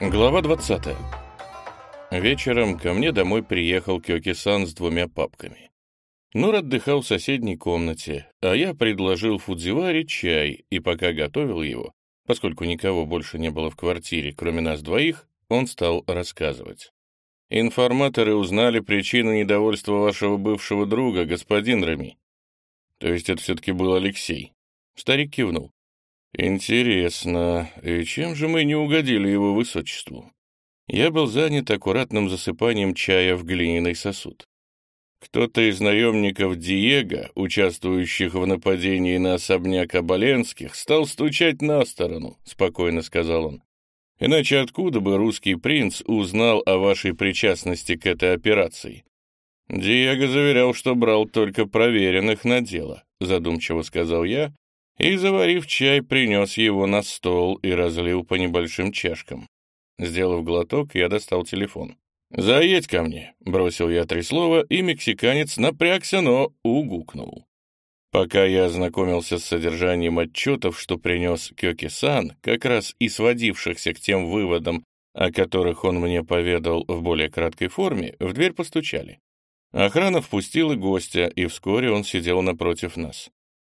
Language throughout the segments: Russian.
Глава 20. Вечером ко мне домой приехал Кёки-сан с двумя папками. Нур отдыхал в соседней комнате, а я предложил Фудзиваре чай, и пока готовил его, поскольку никого больше не было в квартире, кроме нас двоих, он стал рассказывать. «Информаторы узнали причину недовольства вашего бывшего друга, господин Рами». «То есть это все-таки был Алексей?» Старик кивнул. «Интересно, и чем же мы не угодили его высочеству?» Я был занят аккуратным засыпанием чая в глиняный сосуд. Кто-то из наемников Диего, участвующих в нападении на особняк Оболенских, стал стучать на сторону, — спокойно сказал он. Иначе откуда бы русский принц узнал о вашей причастности к этой операции? Диего заверял, что брал только проверенных на дело, — задумчиво сказал я, и, заварив чай, принес его на стол и разлил по небольшим чашкам. Сделав глоток, я достал телефон. «Заедь ко мне», — бросил я три слова, и мексиканец напрягся, но угукнул. Пока я ознакомился с содержанием отчетов, что принес Кёки-сан, как раз и сводившихся к тем выводам, о которых он мне поведал в более краткой форме, в дверь постучали. Охрана впустила гостя, и вскоре он сидел напротив нас.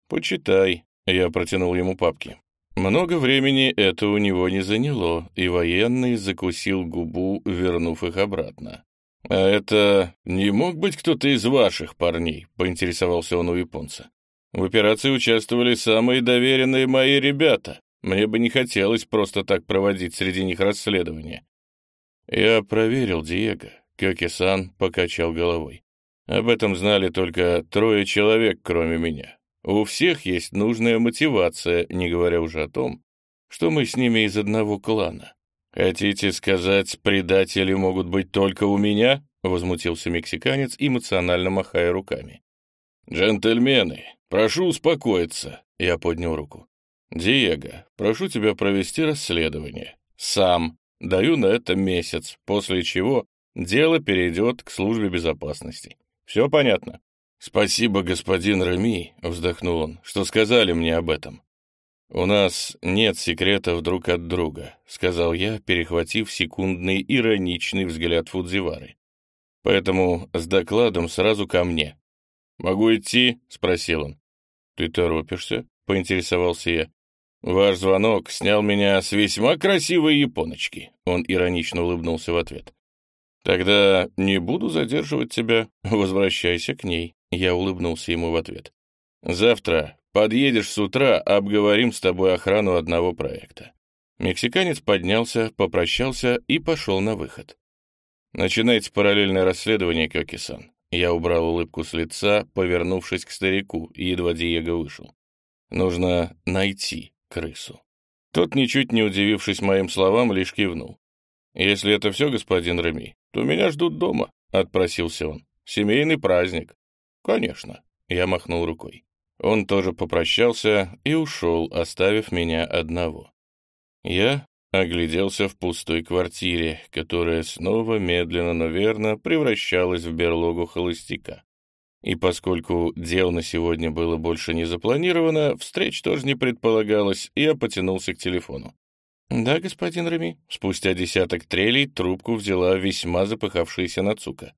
«Почитай», я протянул ему папки. Много времени это у него не заняло, и военный закусил губу, вернув их обратно. «А это не мог быть кто-то из ваших парней?» — поинтересовался он у японца. «В операции участвовали самые доверенные мои ребята. Мне бы не хотелось просто так проводить среди них расследование». «Я проверил Диего», — Кёки-сан покачал головой. «Об этом знали только трое человек, кроме меня. У всех есть нужная мотивация, не говоря уже о том, что мы с ними из одного клана. Хотите сказать, предатели могут быть только у меня? Возмутился мексиканец, эмоционально махая руками. Джентльмены, прошу успокоиться. Я поднял руку. Диего, прошу тебя провести расследование. Сам. Даю на это месяц, после чего дело перейдет к службе безопасности. Все понятно? «Спасибо, господин Реми», — вздохнул он, — «что сказали мне об этом». «У нас нет секретов друг от друга», — сказал я, перехватив секундный ироничный взгляд Фудзивары. «Поэтому с докладом сразу ко мне». «Могу идти?» — спросил он. «Ты торопишься?» — поинтересовался я. «Ваш звонок снял меня с весьма красивой японочки», — он иронично улыбнулся в ответ. «Тогда не буду задерживать тебя. Возвращайся к ней». Я улыбнулся ему в ответ. «Завтра подъедешь с утра, обговорим с тобой охрану одного проекта». Мексиканец поднялся, попрощался и пошел на выход. «Начинайте параллельное расследование, Кёки-сан». Я убрал улыбку с лица, повернувшись к старику, едва Диего вышел. «Нужно найти крысу». Тот, ничуть не удивившись моим словам, лишь кивнул. «Если это все, господин Реми, то меня ждут дома», — отпросился он. «Семейный праздник». «Конечно», — я махнул рукой. Он тоже попрощался и ушел, оставив меня одного. Я огляделся в пустой квартире, которая снова медленно, но верно превращалась в берлогу холостяка. И поскольку дел на сегодня было больше не запланировано, встреч тоже не предполагалось, я потянулся к телефону. «Да, господин Реми». Спустя десяток трелей трубку взяла весьма запыхавшаяся Нацука.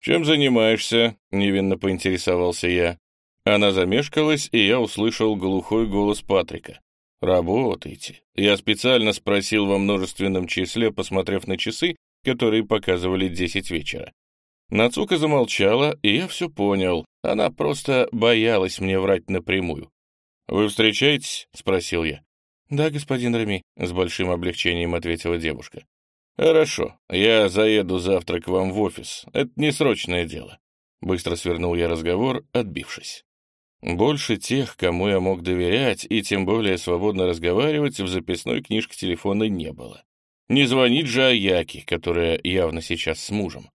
«Чем занимаешься?» — невинно поинтересовался я. Она замешкалась, и я услышал глухой голос Патрика. «Работайте». Я специально спросил во множественном числе, посмотрев на часы, которые показывали десять вечера. Нацука замолчала, и я все понял. Она просто боялась мне врать напрямую. «Вы встречаетесь?» — спросил я. «Да, господин Рами», — с большим облегчением ответила девушка. «Хорошо, я заеду завтра к вам в офис. Это не срочное дело». Быстро свернул я разговор, отбившись. Больше тех, кому я мог доверять, и тем более свободно разговаривать, в записной книжке телефона не было. Не звонить же Аяки, которая явно сейчас с мужем.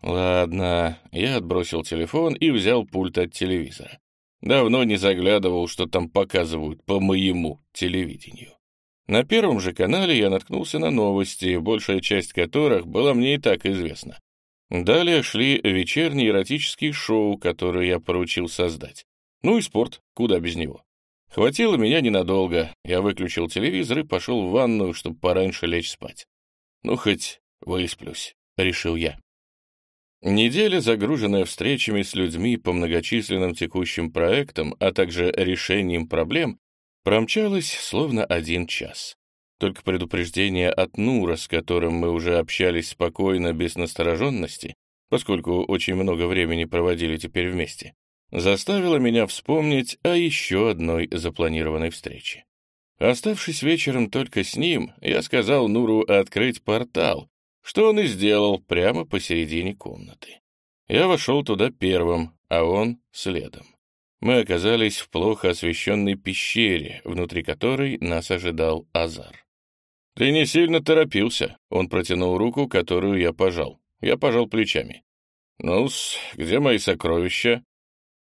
Ладно, я отбросил телефон и взял пульт от телевизора. Давно не заглядывал, что там показывают по моему телевидению. На первом же канале я наткнулся на новости, большая часть которых была мне и так известна. Далее шли вечерние эротические шоу, которые я поручил создать. Ну и спорт, куда без него. Хватило меня ненадолго. Я выключил телевизор и пошел в ванную, чтобы пораньше лечь спать. Ну, хоть высплюсь, — решил я. Неделя, загруженная встречами с людьми по многочисленным текущим проектам, а также решением проблем, промчалась словно один час. Только предупреждение от Нура, с которым мы уже общались спокойно, без настороженности, поскольку очень много времени проводили теперь вместе, заставило меня вспомнить о еще одной запланированной встрече. Оставшись вечером только с ним, я сказал Нуру открыть портал, что он и сделал прямо посередине комнаты. Я вошел туда первым, а он следом. Мы оказались в плохо освещенной пещере, внутри которой нас ожидал Азар. «Ты не сильно торопился», — он протянул руку, которую я пожал. Я пожал плечами. «Ну-с, где мои сокровища?»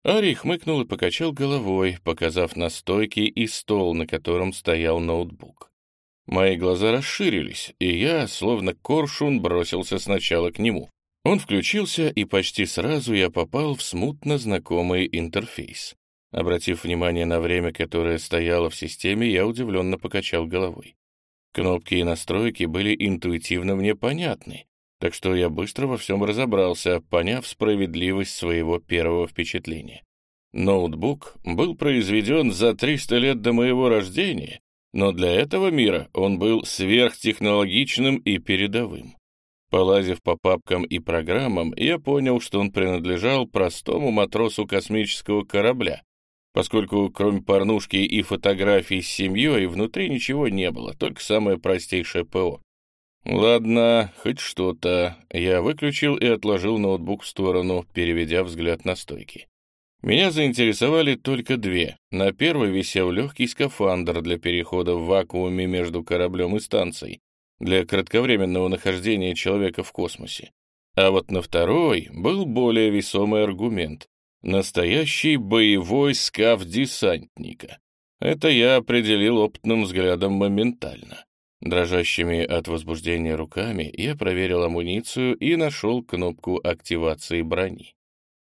Ари хмыкнул и покачал головой, показав на стойке и стол, на котором стоял ноутбук. Мои глаза расширились, и я, словно коршун, бросился сначала к нему. Он включился, и почти сразу я попал в смутно знакомый интерфейс. Обратив внимание на время, которое стояло в системе, я удивленно покачал головой. Кнопки и настройки были интуитивно мне понятны, так что я быстро во всем разобрался, поняв справедливость своего первого впечатления. Ноутбук был произведен за 300 лет до моего рождения, но для этого мира он был сверхтехнологичным и передовым. Полазив по папкам и программам, я понял, что он принадлежал простому матросу космического корабля, поскольку кроме порнушки и фотографий с семьей внутри ничего не было, только самое простейшее ПО. Ладно, хоть что-то. Я выключил и отложил ноутбук в сторону, переведя взгляд на стойки. Меня заинтересовали только две. На первой висел легкий скафандр для перехода в вакууме между кораблем и станцией, для кратковременного нахождения человека в космосе. А вот на второй был более весомый аргумент. Настоящий боевой скаф десантника. Это я определил опытным взглядом моментально. Дрожащими от возбуждения руками я проверил амуницию и нашел кнопку активации брони.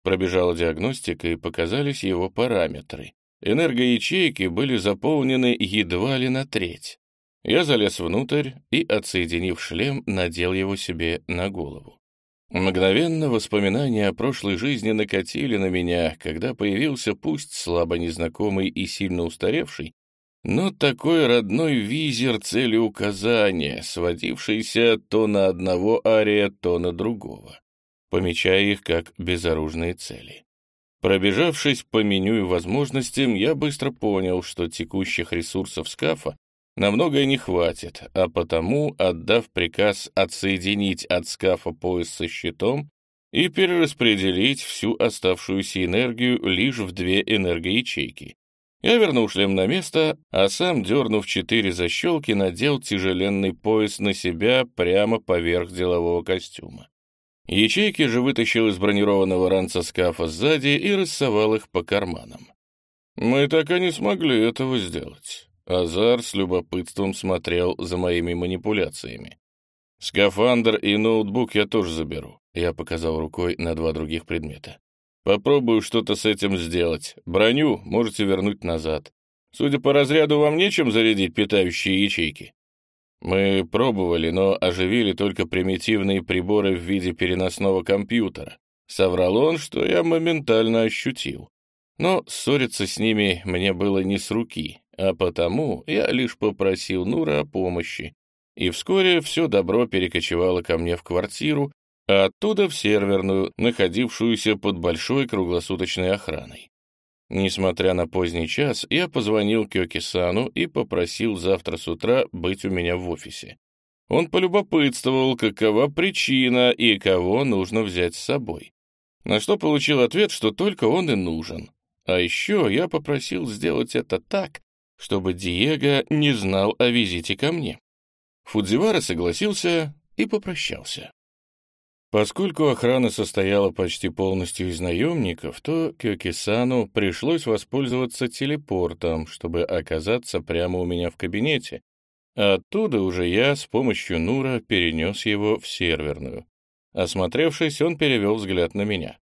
Пробежала диагностика и показались его параметры. Энергоячейки были заполнены едва ли на треть. Я залез внутрь и, отсоединив шлем, надел его себе на голову. Мгновенно воспоминания о прошлой жизни накатили на меня, когда появился пусть слабо незнакомый и сильно устаревший, но такой родной визер целеуказания, сводившийся то на одного ария, то на другого, помечая их как безоружные цели. Пробежавшись по меню и возможностям, я быстро понял, что текущих ресурсов скафа на многое не хватит, а потому, отдав приказ отсоединить от скафа пояс со щитом и перераспределить всю оставшуюся энергию лишь в две энергоячейки, я вернул шлем на место, а сам, дернув четыре защелки, надел тяжеленный пояс на себя прямо поверх делового костюма. Ячейки же вытащил из бронированного ранца скафа сзади и рассовал их по карманам. Мы так и не смогли этого сделать. Азар с любопытством смотрел за моими манипуляциями. «Скафандр и ноутбук я тоже заберу», — я показал рукой на два других предмета. Попробую что-то с этим сделать. Броню можете вернуть назад. Судя по разряду, вам нечем зарядить питающие ячейки. Мы пробовали, но оживили только примитивные приборы в виде переносного компьютера. Соврал он, что я моментально ощутил. Но ссориться с ними мне было не с руки, а потому я лишь попросил Нура о помощи. И вскоре все добро перекочевало ко мне в квартиру, а оттуда в серверную, находившуюся под большой круглосуточной охраной. Несмотря на поздний час, я позвонил Кёки-сану и попросил завтра с утра быть у меня в офисе. Он полюбопытствовал, какова причина и кого нужно взять с собой. На что получил ответ, что только он и нужен. А еще я попросил сделать это так, чтобы Диего не знал о визите ко мне. Фудзивара согласился и попрощался. Поскольку охрана состояла почти полностью из наемников, то Кёкисану пришлось воспользоваться телепортом, чтобы оказаться прямо у меня в кабинете. оттуда уже я с помощью Нура перенес его в серверную. Осмотревшись, он перевел взгляд на меня.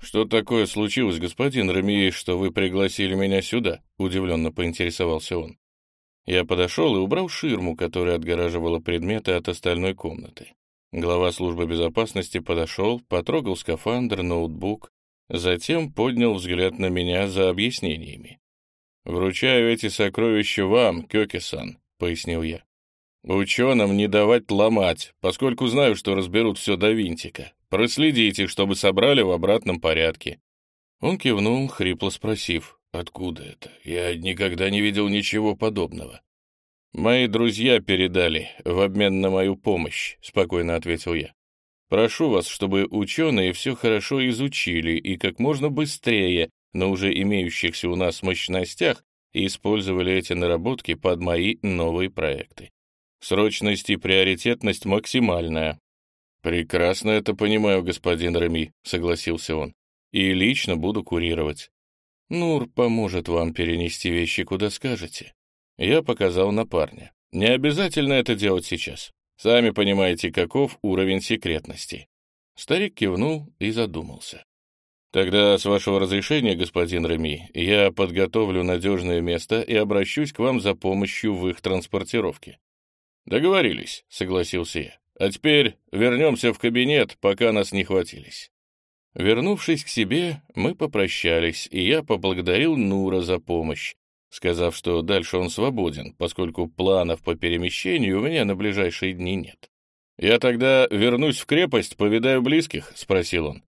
«Что такое случилось, господин Рамии, что вы пригласили меня сюда?» — удивленно поинтересовался он. Я подошел и убрал ширму, которая отгораживала предметы от остальной комнаты. Глава службы безопасности подошел, потрогал скафандр, ноутбук, затем поднял взгляд на меня за объяснениями. «Вручаю эти сокровища вам, Кёки-сан», — пояснил я. «Ученым не давать ломать, поскольку знаю, что разберут все до винтика. Проследите, чтобы собрали в обратном порядке». Он кивнул, хрипло спросив, «Откуда это? Я никогда не видел ничего подобного». «Мои друзья передали в обмен на мою помощь», — спокойно ответил я. «Прошу вас, чтобы ученые все хорошо изучили и как можно быстрее на уже имеющихся у нас мощностях использовали эти наработки под мои новые проекты. Срочность и приоритетность максимальная». «Прекрасно это понимаю, господин Реми», — согласился он. «И лично буду курировать. Нур поможет вам перенести вещи, куда скажете. Я показал на парня. Не обязательно это делать сейчас. Сами понимаете, каков уровень секретности. Старик кивнул и задумался. Тогда, с вашего разрешения, господин Реми, я подготовлю надежное место и обращусь к вам за помощью в их транспортировке. Договорились, согласился я. А теперь вернемся в кабинет, пока нас не хватились. Вернувшись к себе, мы попрощались, и я поблагодарил Нура за помощь, сказав, что дальше он свободен, поскольку планов по перемещению у меня на ближайшие дни нет. «Я тогда вернусь в крепость, повидаю близких?» — спросил он.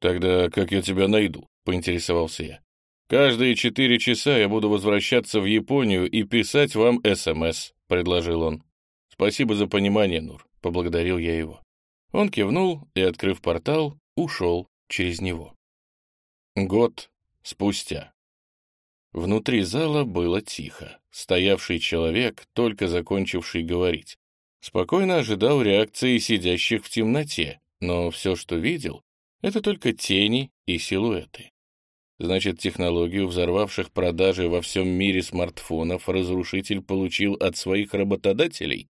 «Тогда как я тебя найду?» — поинтересовался я. «Каждые четыре часа я буду возвращаться в Японию и писать вам СМС», — предложил он. «Спасибо за понимание, Нур», — поблагодарил я его. Он кивнул и, открыв портал, ушел через него. Год спустя. Внутри зала было тихо. Стоявший человек, только закончивший говорить, спокойно ожидал реакции сидящих в темноте, но все, что видел, это только тени и силуэты. Значит, технологию взорвавших продажи во всем мире смартфонов разрушитель получил от своих работодателей?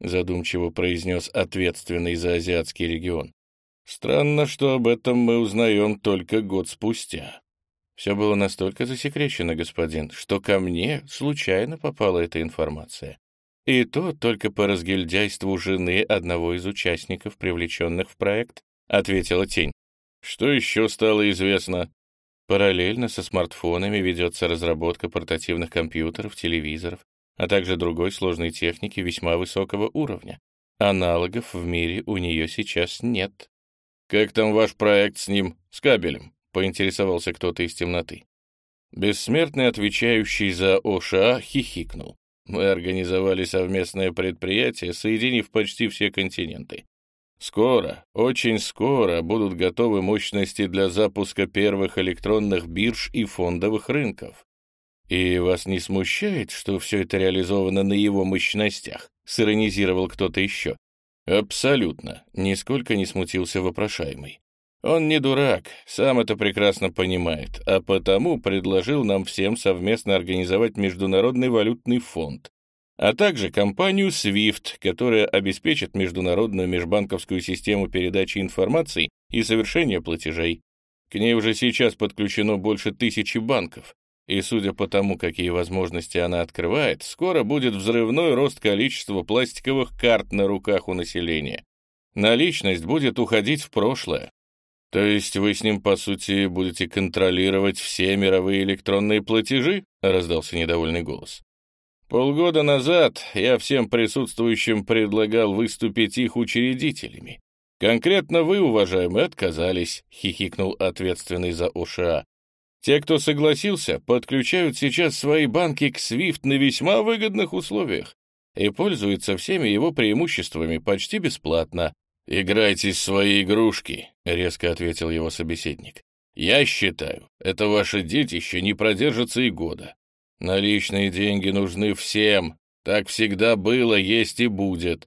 Задумчиво произнес ответственный за азиатский регион. Странно, что об этом мы узнаем только год спустя. Все было настолько засекречено, господин, что ко мне случайно попала эта информация. И то только по разгильдяйству жены одного из участников, привлеченных в проект, ответила тень. Что еще стало известно? Параллельно со смартфонами ведется разработка портативных компьютеров, телевизоров, а также другой сложной техники весьма высокого уровня. Аналогов в мире у нее сейчас нет. «Как там ваш проект с ним, с кабелем?» — поинтересовался кто-то из темноты. Бессмертный, отвечающий за ОША, хихикнул. Мы организовали совместное предприятие, соединив почти все континенты. Скоро, очень скоро будут готовы мощности для запуска первых электронных бирж и фондовых рынков. И вас не смущает, что все это реализовано на его мощностях? Сиронизировал кто-то еще. Абсолютно, нисколько не смутился вопрошаемый. Он не дурак, сам это прекрасно понимает, а потому предложил нам всем совместно организовать Международный валютный фонд, а также компанию SWIFT, которая обеспечит международную межбанковскую систему передачи информации и совершения платежей. К ней уже сейчас подключено больше тысячи банков, и судя по тому, какие возможности она открывает, скоро будет взрывной рост количества пластиковых карт на руках у населения. Наличность будет уходить в прошлое, то есть вы с ним, по сути, будете контролировать все мировые электронные платежи? Раздался недовольный голос. Полгода назад я всем присутствующим предлагал выступить их учредителями. Конкретно вы, уважаемые, отказались, хихикнул ответственный за ОША. Те, кто согласился, подключают сейчас свои банки к SWIFT на весьма выгодных условиях и пользуются всеми его преимуществами почти бесплатно. «Играйте в свои игрушки», — резко ответил его собеседник. «Я считаю, это ваше детище не продержится и года. Наличные деньги нужны всем. Так всегда было, есть и будет.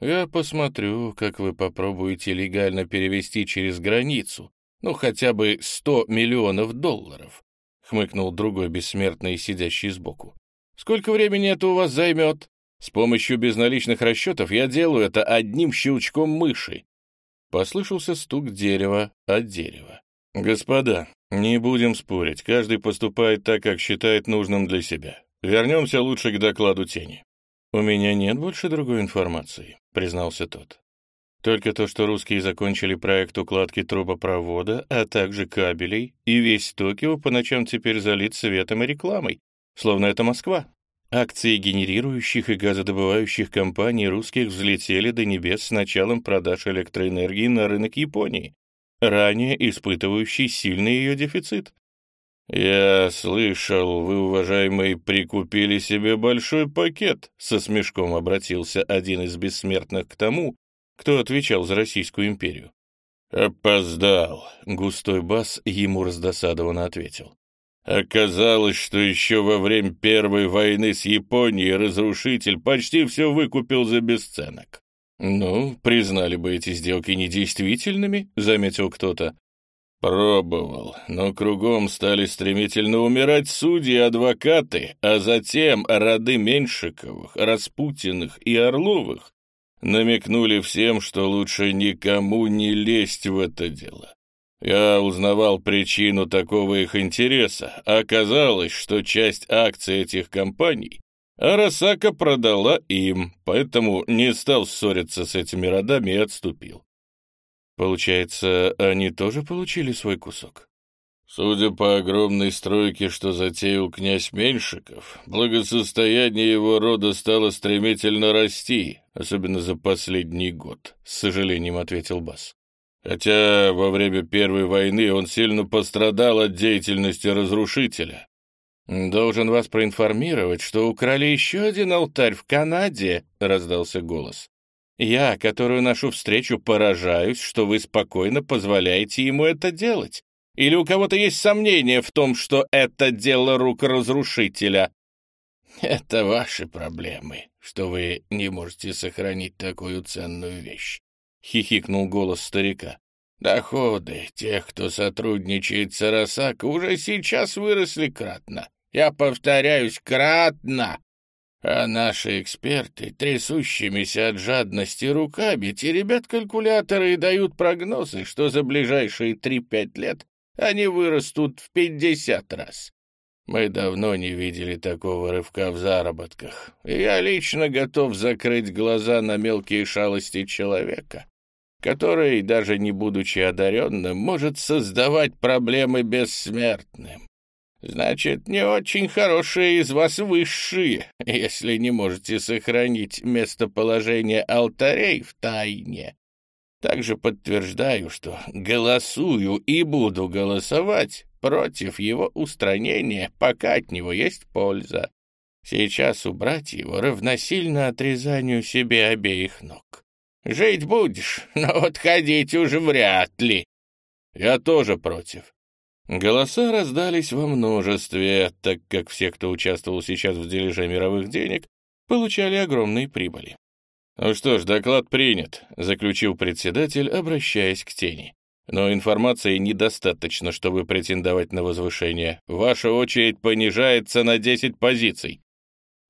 Я посмотрю, как вы попробуете легально перевести через границу, ну, хотя бы сто миллионов долларов», — хмыкнул другой бессмертный, сидящий сбоку. «Сколько времени это у вас займет?» С помощью безналичных расчетов я делаю это одним щелчком мыши. Послышался стук дерева от дерева. Господа, не будем спорить, каждый поступает так, как считает нужным для себя. Вернемся лучше к докладу тени. «У меня нет больше другой информации», — признался тот. «Только то, что русские закончили проект укладки трубопровода, а также кабелей, и весь Токио по ночам теперь залит светом и рекламой, словно это Москва. Акции генерирующих и газодобывающих компаний русских взлетели до небес с началом продаж электроэнергии на рынок Японии, ранее испытывающий сильный ее дефицит. «Я слышал, вы, уважаемый, прикупили себе большой пакет», — со смешком обратился один из бессмертных к тому, кто отвечал за Российскую империю. «Опоздал», — густой бас ему раздосадованно ответил. «Оказалось, что еще во время Первой войны с Японией разрушитель почти все выкупил за бесценок». «Ну, признали бы эти сделки недействительными», — заметил кто-то. Пробовал, но кругом стали стремительно умирать судьи и адвокаты, а затем роды Меньшиковых, Распутиных и Орловых намекнули всем, что лучше никому не лезть в это дело. Я узнавал причину такого их интереса. Оказалось, что часть акций этих компаний Арасака продала им, поэтому не стал ссориться с этими родами и отступил. Получается, они тоже получили свой кусок? Судя по огромной стройке, что затеял князь Меньшиков, благосостояние его рода стало стремительно расти, особенно за последний год, с сожалением ответил Бас. Хотя во время Первой войны он сильно пострадал от деятельности разрушителя. «Должен вас проинформировать, что украли еще один алтарь в Канаде», — раздался голос. Я, которую ношу встречу, поражаюсь, что вы спокойно позволяете ему это делать. Или у кого-то есть сомнения в том, что это дело рук разрушителя? Это ваши проблемы, что вы не можете сохранить такую ценную вещь, — хихикнул голос старика. Доходы тех, кто сотрудничает с Арасако, уже сейчас выросли кратно. Я повторяюсь, кратно. А наши эксперты, трясущимися от жадности руками, теребят калькуляторы и дают прогнозы, что за ближайшие 3-5 лет они вырастут в 50 раз. Мы давно не видели такого рывка в заработках, я лично готов закрыть глаза на мелкие шалости человека, который, даже не будучи одаренным, может создавать проблемы бессмертным. Значит, не очень хорошие из вас высшие, если не можете сохранить местоположение алтарей в тайне. Также подтверждаю, что голосую и буду голосовать против его устранения, пока от него есть польза. Сейчас убрать его равносильно отрезанию себе обеих ног. Жить будешь, но вот ходить уже вряд ли. Я тоже против. Голоса раздались во множестве, так как все, кто участвовал сейчас в дележе мировых денег, получали огромные прибыли. «Ну что ж, доклад принят», — заключил председатель, обращаясь к тени. «Но информации недостаточно, чтобы претендовать на возвышение. Ваша очередь понижается на 10 позиций».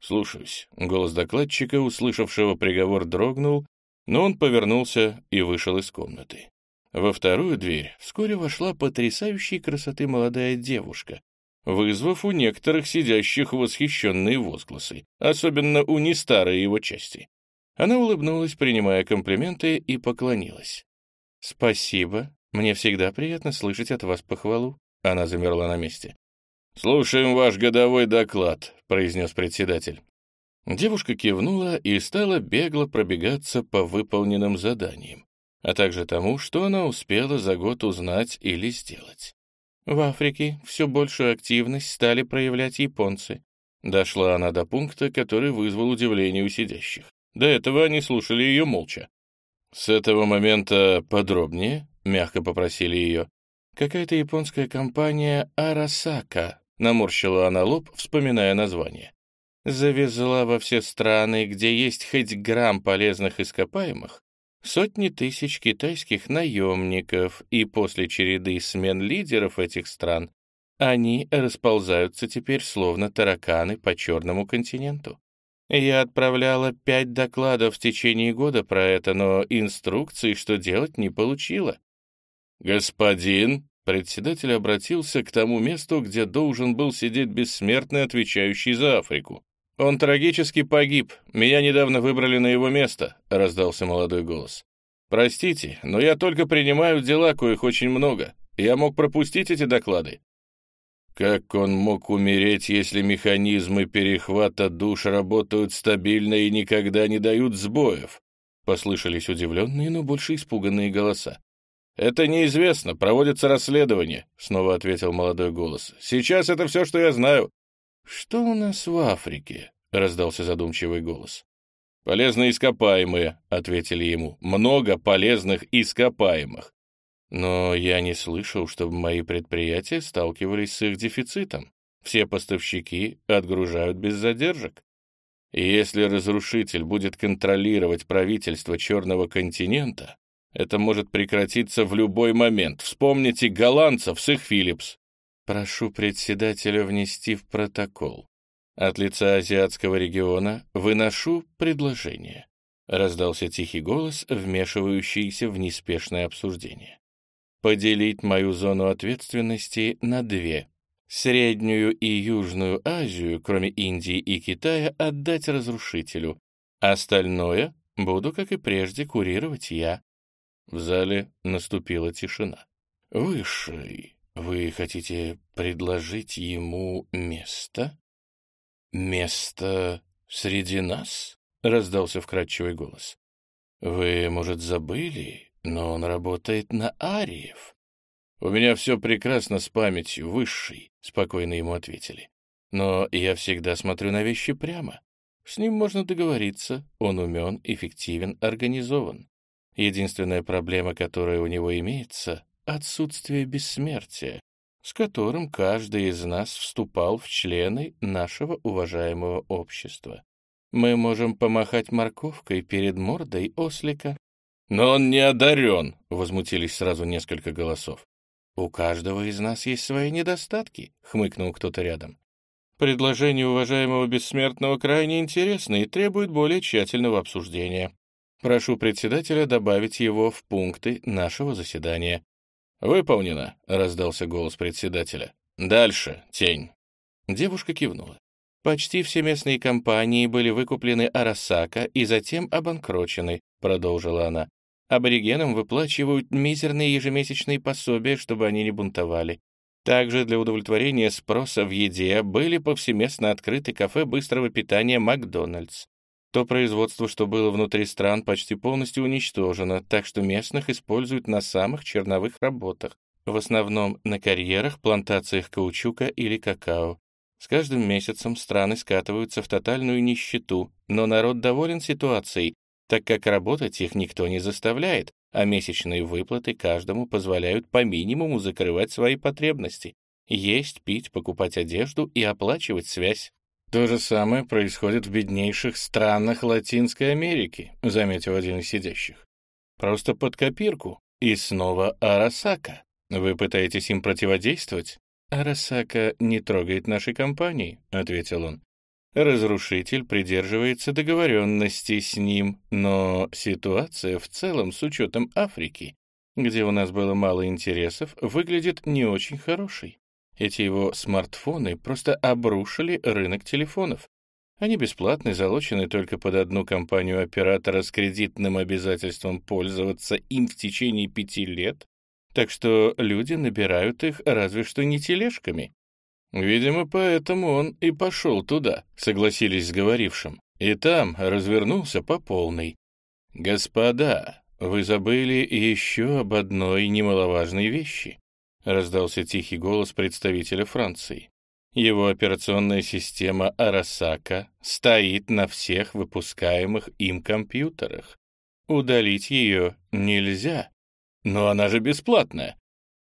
«Слушаюсь». Голос докладчика, услышавшего приговор, дрогнул, но он повернулся и вышел из комнаты. Во вторую дверь вскоре вошла потрясающей красоты молодая девушка, вызвав у некоторых сидящих восхищенные возгласы, особенно у нестарой его части. Она улыбнулась, принимая комплименты, и поклонилась. «Спасибо. Мне всегда приятно слышать от вас похвалу». Она замерла на месте. «Слушаем ваш годовой доклад», — произнес председатель. Девушка кивнула и стала бегло пробегаться по выполненным заданиям а также тому, что она успела за год узнать или сделать. В Африке все большую активность стали проявлять японцы. Дошла она до пункта, который вызвал удивление у сидящих. До этого они слушали ее молча. «С этого момента подробнее», — мягко попросили ее. «Какая-то японская компания «Арасака», — наморщила она лоб, вспоминая название. «Завезла во все страны, где есть хоть грамм полезных ископаемых, сотни тысяч китайских наемников, и после череды смен лидеров этих стран они расползаются теперь словно тараканы по черному континенту. Я отправляла пять докладов в течение года про это, но инструкции, что делать, не получила. «Господин», Председатель обратился к тому месту, где должен был сидеть бессмертный, отвечающий за Африку. «Он трагически погиб. Меня недавно выбрали на его место», — раздался молодой голос. «Простите, но я только принимаю дела, коих очень много. Я мог пропустить эти доклады». Как он мог умереть, если механизмы перехвата душ работают стабильно и никогда не дают сбоев? Послышались удивленные, но больше испуганные голоса. «Это неизвестно, проводится расследование», — снова ответил молодой голос. «Сейчас это все, что я знаю». «Что у нас в Африке?» — раздался задумчивый голос. «Полезные ископаемые», — ответили ему. «Много полезных ископаемых. Но я не слышал, чтобы мои предприятия сталкивались с их дефицитом. Все поставщики отгружают без задержек. И если разрушитель будет контролировать правительство Черного континента, это может прекратиться в любой момент. Вспомните голландцев с их Филлипс. Прошу председателя внести в протокол. От лица азиатского региона выношу предложение. Раздался тихий голос, вмешивающийся в неспешное обсуждение. Поделить мою зону ответственности на две. Среднюю и Южную Азию, кроме Индии и Китая, отдать разрушителю. Остальное буду, как и прежде, курировать я. В зале наступила тишина. «Высший, вы хотите предложить ему место?» «Место среди нас?» — раздался вкрадчивый голос. «Вы, может, забыли, но он работает на ариев». «У меня все прекрасно с памятью, Высший», — спокойно ему ответили. «Но я всегда смотрю на вещи прямо. С ним можно договориться, он умен, эффективен, организован. Единственная проблема, которая у него имеется — отсутствие бессмертия, с которым каждый из нас вступал в члены нашего уважаемого общества. Мы можем помахать морковкой перед мордой ослика. «Но он не одарен!» — возмутились сразу несколько голосов. «У каждого из нас есть свои недостатки», — хмыкнул кто-то рядом. «Предложение уважаемого бессмертного крайне интересно и требует более тщательного обсуждения. Прошу председателя добавить его в пункты нашего заседания». «Выполнено», — раздался голос председателя. «Дальше, тень». Девушка кивнула. «Почти все местные компании были выкуплены Арасака и затем обанкрочены», — продолжила она. «Аборигенам выплачивают мизерные ежемесячные пособия, чтобы они не бунтовали. Также для удовлетворения спроса в еде были повсеместно открыты кафе быстрого питания «Макдональдс». То производство, что было внутри стран, почти полностью уничтожено, так что местных используют на самых черновых работах, в основном на карьерах, плантациях каучука или какао. С каждым месяцем страны скатываются в тотальную нищету, но народ доволен ситуацией, так как работать их никто не заставляет, а месячные выплаты каждому позволяют по минимуму закрывать свои потребности — есть, пить, покупать одежду и оплачивать связь. «То же самое происходит в беднейших странах Латинской Америки», — заметил один из сидящих. «Просто под копирку. И снова Арасака. Вы пытаетесь им противодействовать?» «Арасака не трогает нашей компании», — ответил он. «Разрушитель придерживается договоренности с ним, но ситуация в целом, с учетом Африки, где у нас было мало интересов, выглядит не очень хорошей. Эти его смартфоны просто обрушили рынок телефонов. Они бесплатны, залочены только под одну компанию оператора с кредитным обязательством пользоваться им в течение пяти лет, так что люди набирают их разве что не тележками. Видимо, поэтому он и пошел туда, согласились с говорившим, и там развернулся по полной. «Господа, вы забыли еще об одной немаловажной вещи раздался тихий голос представителя Франции. Его операционная система Арасака стоит на всех выпускаемых им компьютерах. Удалить ее нельзя. Но она же бесплатная.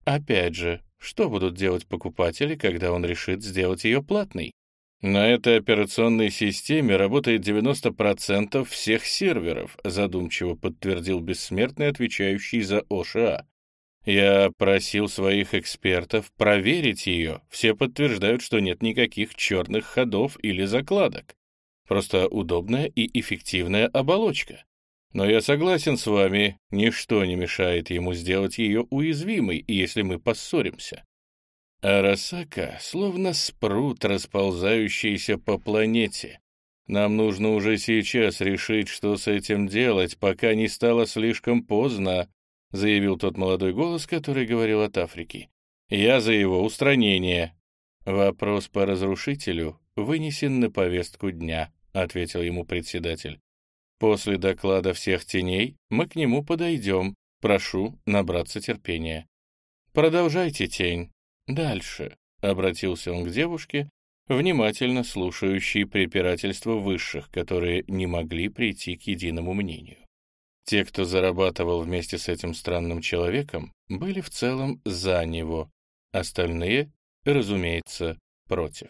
Опять же, что будут делать покупатели, когда он решит сделать ее платной? На этой операционной системе работает 90% всех серверов, задумчиво подтвердил бессмертный, отвечающий за ОША. Я просил своих экспертов проверить ее. Все подтверждают, что нет никаких черных ходов или закладок. Просто удобная и эффективная оболочка. Но я согласен с вами, ничто не мешает ему сделать ее уязвимой, если мы поссоримся. Арасака словно спрут, расползающийся по планете. Нам нужно уже сейчас решить, что с этим делать, пока не стало слишком поздно, заявил тот молодой голос, который говорил от Африки. Я за его устранение. Вопрос по разрушителю вынесен на повестку дня, ответил ему председатель. После доклада всех теней мы к нему подойдем. Прошу набраться терпения. Продолжайте, тень. Дальше, — обратился он к девушке, внимательно слушающей препирательства высших, которые не могли прийти к единому мнению. Те, кто зарабатывал вместе с этим странным человеком, были в целом за него, остальные, разумеется, против.